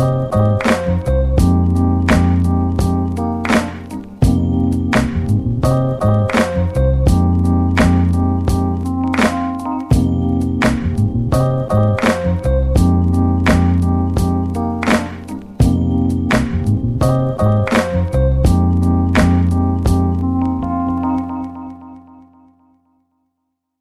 嗯。